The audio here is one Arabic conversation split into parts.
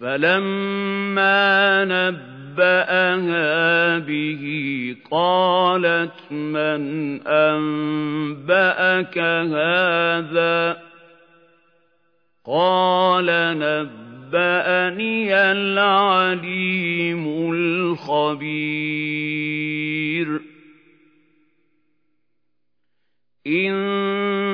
فَلَمَّا نَبَّأَهَا بِهِ قَالَتْ مَنْ أَنبَأَكَ هَٰذَا ۖ قَالَ نَبَّأَنِيَ الْعَلِيمُ الْخَبِيرُ إِن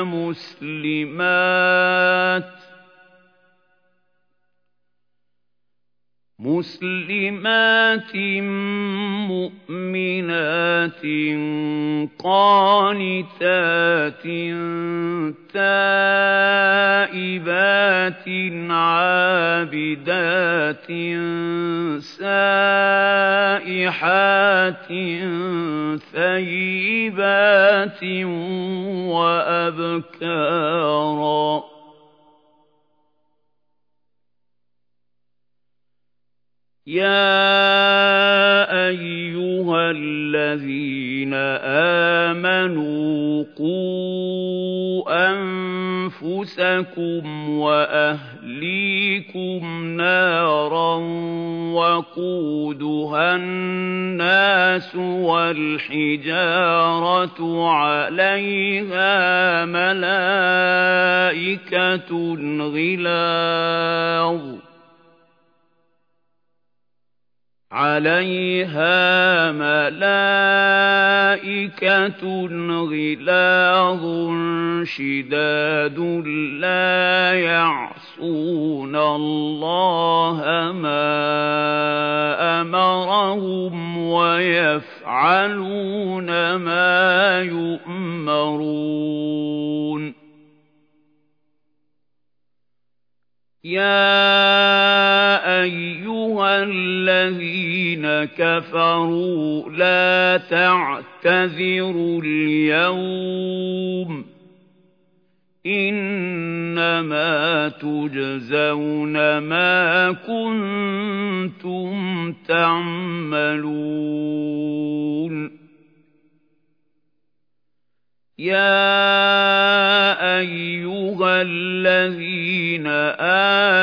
مُسْلِمَاتٍ. مسلمات مؤمنات قانتات تائبات عابدات سائحات ثيبات وأبكارا. يَا أَيُّهَا الَّذِينَ آمَنُوا قُوا أَنفُسَكُمْ وَأَهْلِيكُمْ نَارًا وَقُودُهَا النَّاسُ وَالْحِجَارَةُ عَلَيْهَا مَلَائِكَةٌ غِلَاظٌ عَلَيْهَا مَلَائِكَةٌ غِلَاظٌ شِدَادٌ لَّا يَعْصُونَ اللَّهَ مَا أَمَرَهُمْ وَيَفْعَلُونَ مَا يُؤْمَرُونَ. يَا أَيُّهَا الَّذِينَ كَفَرُوا لَا تَعْتَذِرُوا الْيَوْمَ ۖ إِنَّمَا تُجْزَوْنَ مَا كُنتُمْ تَعْمَلُونَ يَا أَيُّهَا الَّذِينَ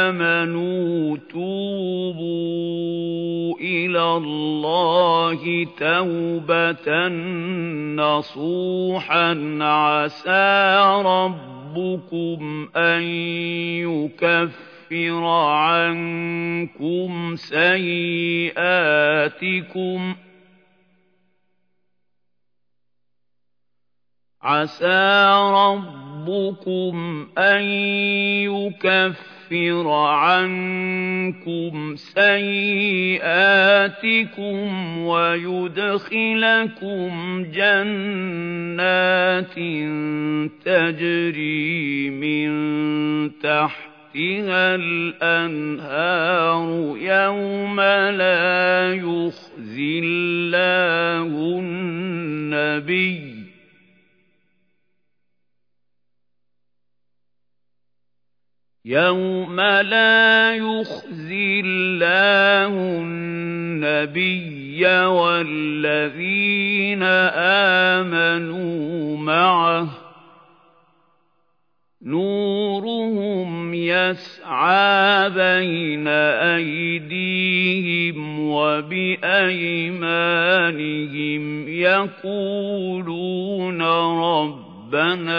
آمَنُوا تُوبُوا اللَّهِ تَوْبَةً نَّصُوحًا عَسَىٰ رَبُّكُمْ أَن يُكَفِّرَ عَنكُمْ سَيِّئَاتِكُمْ ۚ عَسَىٰ رَبُّكُمْ أَن يُكَفِّرَ عَنكُمْ سَيِّئَاتِكُمْ وَيُدْخِلَكُمْ جَنَّاتٍ تَجْرِي مِن تَحْتِهَا الْأَنْهَارُ يَوْمَ لَا يُخْزِي اللَّهُ النَّبِيَّ يَوْمَ لَا يُخْزِي اللَّهُ النَّبِيَّ وَالَّذِينَ آمَنُوا مَعَهُ ۖ نُورُهُمْ يَسْعَىٰ بَيْنَ أَيْدِيهِمْ وَبِأَيْمَانِهِمْ يَقُولُونَ رَبَّنَا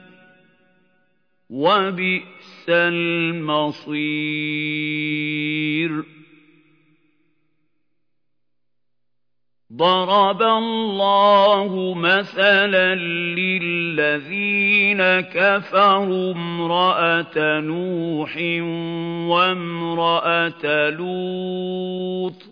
وَبِئْسَ الْمَصِيرُ. ضَرَبَ اللَّهُ مَثَلًا لِّلَّذِينَ كَفَرُوا امْرَأَتَ نُوحٍ وَامْرَأَتَ لُوطٍ ۖ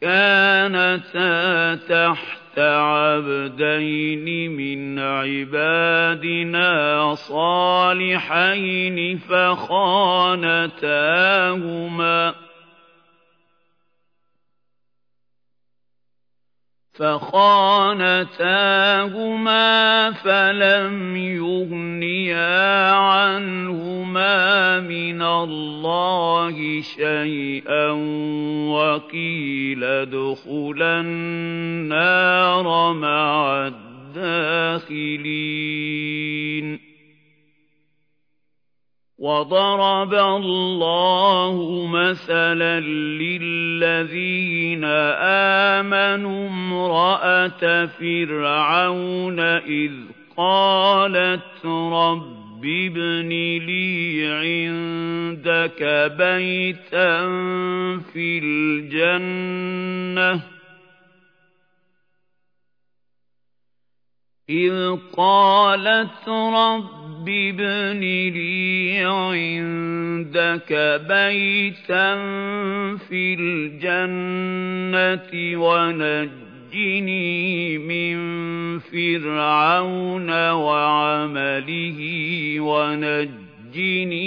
كَانَتَا تَحْتَ عَبْدَيْنِ مِنْ عِبَادِنَا صَالِحَيْنِ فَخَانَتَاهُمَا. فَخَانَتَاهُمَا فَلَمْ يُغْنِيَا عَنْهُمَا مِنَ اللَّهِ شَيْئًا وَقِيلَ ادْخُلَا النَّارَ مَعَ الدَّاخِلِينَ وَضَرَبَ اللَّهُ مَثَلًا لِّلَّذِينَ آمَنُوا امْرَأَتَ فِرْعَوْنَ إِذْ قَالَتْ رَبِّ ابْنِ لِي عِندَكَ بَيْتًا فِي الْجَنَّةِ إِذْ قَالَتْ رَبِّ ابْنِ لِي عِندَكَ بَيْتًا فِي الْجَنَّةِ وَنَجِّنِي مِن فِرْعَوْنَ وَعَمَلِهِ وَنَجِّنِي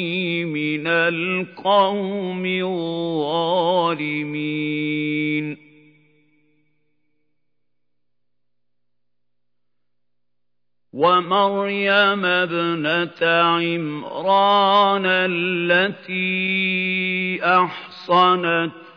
مِنَ الْقَوْمِ الظَّالِمِينَ. وَمَرْيَمَ ابْنَتَ عِمْرَانَ الَّتِي أَحْصَنَتْ